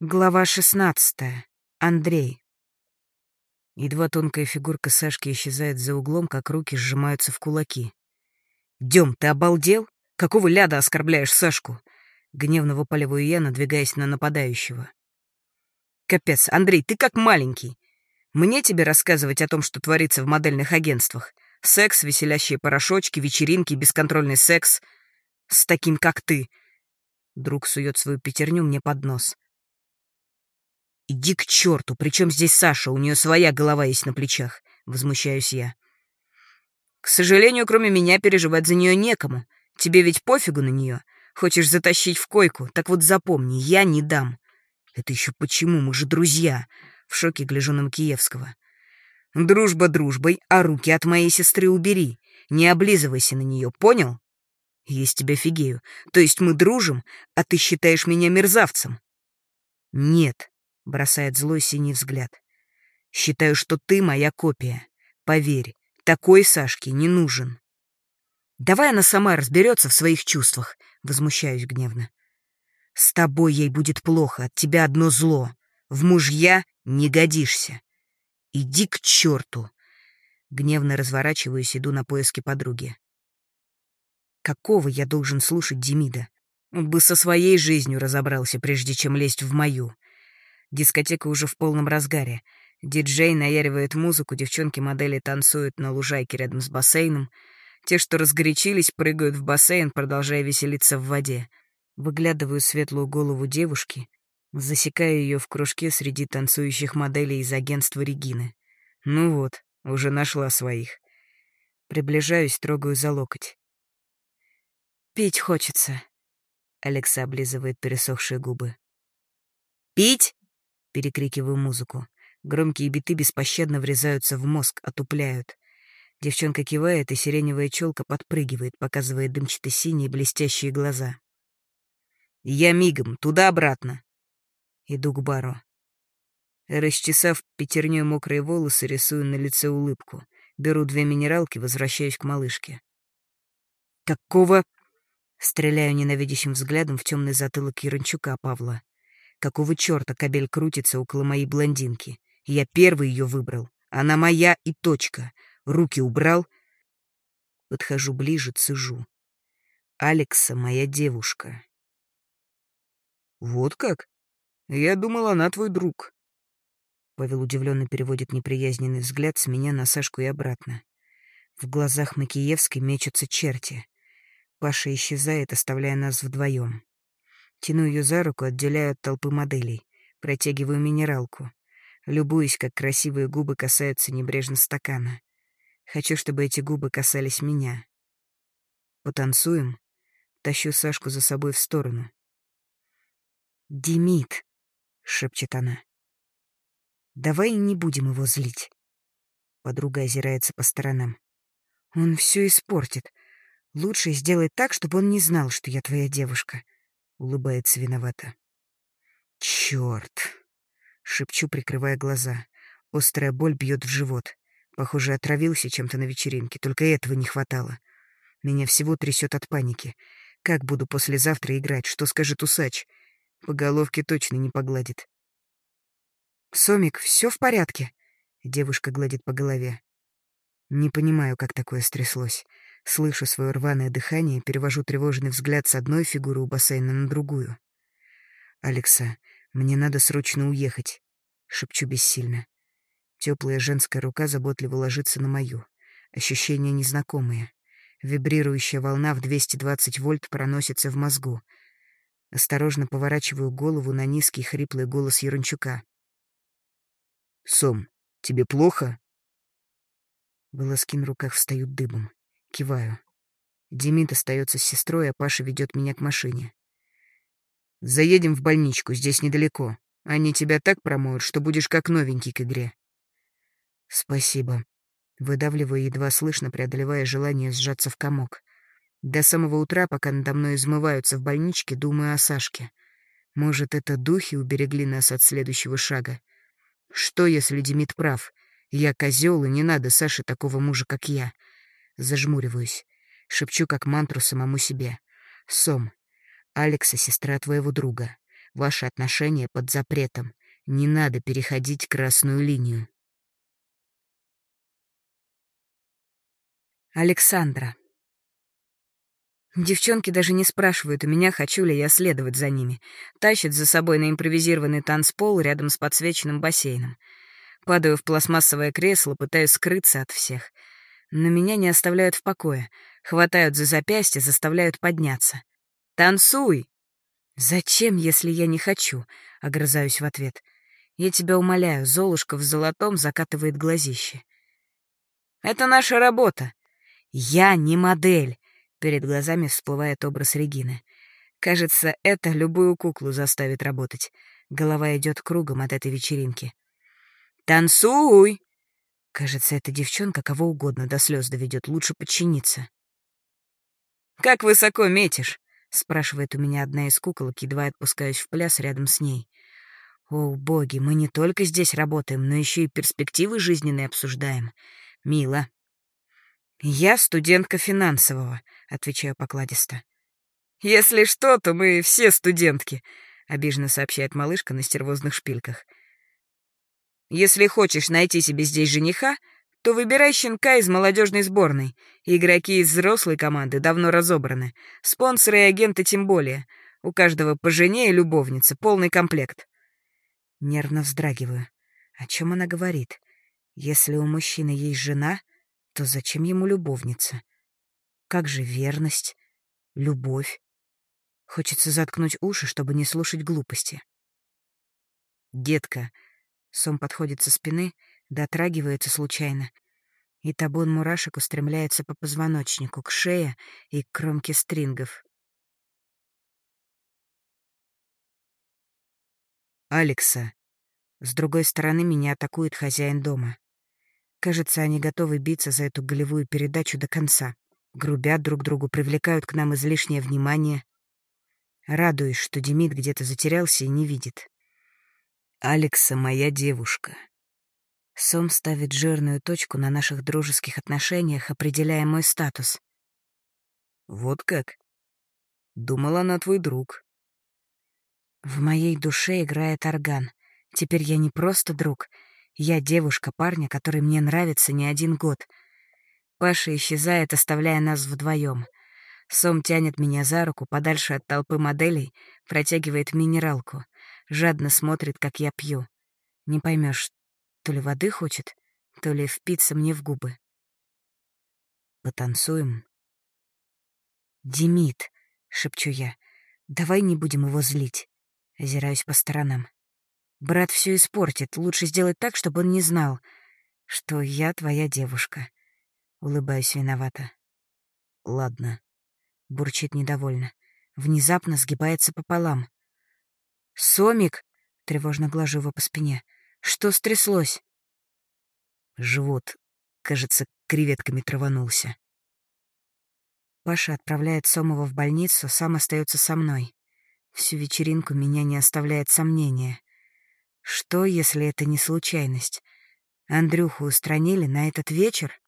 Глава шестнадцатая. Андрей. Едва тонкая фигурка Сашки исчезает за углом, как руки сжимаются в кулаки. «Дем, ты обалдел? Какого ляда оскорбляешь Сашку?» Гневно выпаливаю я, надвигаясь на нападающего. «Капец, Андрей, ты как маленький. Мне тебе рассказывать о том, что творится в модельных агентствах? Секс, веселящие порошочки, вечеринки, бесконтрольный секс. С таким, как ты». Друг сует свою пятерню мне под нос. «Иди к черту! Причем здесь Саша? У нее своя голова есть на плечах!» — возмущаюсь я. «К сожалению, кроме меня переживать за нее некому. Тебе ведь пофигу на нее. Хочешь затащить в койку? Так вот запомни, я не дам». «Это еще почему? Мы же друзья!» — в шоке гляжу на Макиевского. «Дружба дружбой, а руки от моей сестры убери. Не облизывайся на нее, понял?» «Есть тебя фигею. То есть мы дружим, а ты считаешь меня мерзавцем?» «Нет», бросает злой синий взгляд. Считаю, что ты моя копия. Поверь, такой Сашке не нужен. Давай она сама разберется в своих чувствах, возмущаюсь гневно. С тобой ей будет плохо, от тебя одно зло. В мужья не годишься. Иди к черту. Гневно разворачиваюсь, иду на поиски подруги. Какого я должен слушать Демида? Он бы со своей жизнью разобрался, прежде чем лезть в мою. Дискотека уже в полном разгаре. Диджей наяривает музыку, девчонки-модели танцуют на лужайке рядом с бассейном. Те, что разгорячились, прыгают в бассейн, продолжая веселиться в воде. Выглядываю светлую голову девушки, засекаю ее в кружке среди танцующих моделей из агентства Регины. Ну вот, уже нашла своих. Приближаюсь, трогаю за локоть. «Пить хочется», — Алекса облизывает пересохшие губы. «Пить?» Перекрикиваю музыку. Громкие биты беспощадно врезаются в мозг, отупляют. Девчонка кивает, и сиреневая челка подпрыгивает, показывая дымчато-синие блестящие глаза. «Я мигом, туда-обратно!» Иду к бару. Расчесав пятерней мокрые волосы, рисую на лице улыбку. Беру две минералки, возвращаюсь к малышке. «Какого...» Стреляю ненавидящим взглядом в темный затылок Ярончука Павла. Какого черта кабель крутится около моей блондинки? Я первый ее выбрал. Она моя и точка. Руки убрал. Подхожу ближе, цежу. Алекса моя девушка. Вот как? Я думал, она твой друг. Павел удивленно переводит неприязненный взгляд с меня на Сашку и обратно. В глазах Макиевской мечутся черти. Паша исчезает, оставляя нас вдвоем. Тяну ее за руку, отделяю от толпы моделей. Протягиваю минералку. Любуюсь, как красивые губы касаются небрежно стакана. Хочу, чтобы эти губы касались меня. Потанцуем. Тащу Сашку за собой в сторону. «Демид», — шепчет она. «Давай не будем его злить». Подруга озирается по сторонам. «Он все испортит. Лучше сделать так, чтобы он не знал, что я твоя девушка». Улыбается виновато. Черт! Шепчу, прикрывая глаза. Острая боль бьет в живот. Похоже, отравился чем-то на вечеринке. Только этого не хватало. Меня всего трясет от паники. Как буду послезавтра играть? Что скажет усач? По головке точно не погладит. «Сомик, все в порядке?» Девушка гладит по голове. Не понимаю, как такое стряслось. Слышу свое рваное дыхание, перевожу тревожный взгляд с одной фигуры у бассейна на другую. «Алекса, мне надо срочно уехать», — шепчу бессильно. Теплая женская рука заботливо ложится на мою. Ощущения незнакомые. Вибрирующая волна в 220 вольт проносится в мозгу. Осторожно поворачиваю голову на низкий хриплый голос Ярончука. «Сом, тебе плохо?» Волоски на руках встают дыбом. Киваю. Демид остается с сестрой, а Паша ведет меня к машине. «Заедем в больничку, здесь недалеко. Они тебя так промоют, что будешь как новенький к игре». «Спасибо». Выдавливаю едва слышно, преодолевая желание сжаться в комок. До самого утра, пока надо мной измываются в больничке, думаю о Сашке. Может, это духи уберегли нас от следующего шага? Что, если Демид прав? Я козел, и не надо Саше такого мужа, как я. Зажмуриваюсь. Шепчу как мантру самому себе. «Сом, Алекса — сестра твоего друга. Ваши отношения под запретом. Не надо переходить красную линию. Александра. Девчонки даже не спрашивают у меня, хочу ли я следовать за ними. Тащат за собой на импровизированный танцпол рядом с подсвеченным бассейном. Падаю в пластмассовое кресло, пытаюсь скрыться от всех. Но меня не оставляют в покое. Хватают за запястье, заставляют подняться. «Танцуй!» «Зачем, если я не хочу?» — огрызаюсь в ответ. «Я тебя умоляю, Золушка в золотом закатывает глазище». «Это наша работа». «Я не модель. Перед глазами всплывает образ Регины. Кажется, это любую куклу заставит работать. Голова идет кругом от этой вечеринки. «Танцуй!» Кажется, эта девчонка кого угодно до слез доведет, лучше подчиниться. «Как высоко метишь?» — спрашивает у меня одна из куколок, едва отпускаюсь в пляс рядом с ней. «О, боги, мы не только здесь работаем, но еще и перспективы жизненные обсуждаем. Мило». «Я студентка финансового», — отвечаю покладисто. «Если что, то мы все студентки», — обиженно сообщает малышка на стервозных шпильках. «Если хочешь найти себе здесь жениха, то выбирай щенка из молодежной сборной. Игроки из взрослой команды давно разобраны. Спонсоры и агенты тем более. У каждого по жене и любовнице, полный комплект». Нервно вздрагиваю. О чем она говорит? Если у мужчины есть жена, то зачем ему любовница? Как же верность, любовь? Хочется заткнуть уши, чтобы не слушать глупости. «Детка!» Сом подходит со спины, дотрагивается случайно, и табун мурашек устремляется по позвоночнику, к шее и к кромке стрингов. «Алекса!» С другой стороны меня атакует хозяин дома. Кажется, они готовы биться за эту голевую передачу до конца грубят друг другу, привлекают к нам излишнее внимание. Радуюсь, что Демид где-то затерялся и не видит. «Алекса моя девушка». Сом ставит жирную точку на наших дружеских отношениях, определяя мой статус. «Вот как? Думала, она твой друг». В моей душе играет орган. Теперь я не просто друг. Я девушка парня, который мне нравится не один год — Паша исчезает, оставляя нас вдвоем. Сом тянет меня за руку подальше от толпы моделей, протягивает минералку, жадно смотрит, как я пью. Не поймешь, то ли воды хочет, то ли впиться мне в губы. Потанцуем. «Демид», — шепчу я, — «давай не будем его злить». Озираюсь по сторонам. «Брат все испортит, лучше сделать так, чтобы он не знал, что я твоя девушка». Улыбаюсь виновато. «Ладно», — бурчит недовольно. Внезапно сгибается пополам. «Сомик!» — тревожно глажу его по спине. «Что стряслось?» Живот, кажется, креветками траванулся. Паша отправляет Сомова в больницу, сам остается со мной. Всю вечеринку меня не оставляет сомнения. Что, если это не случайность? Андрюху устранили на этот вечер?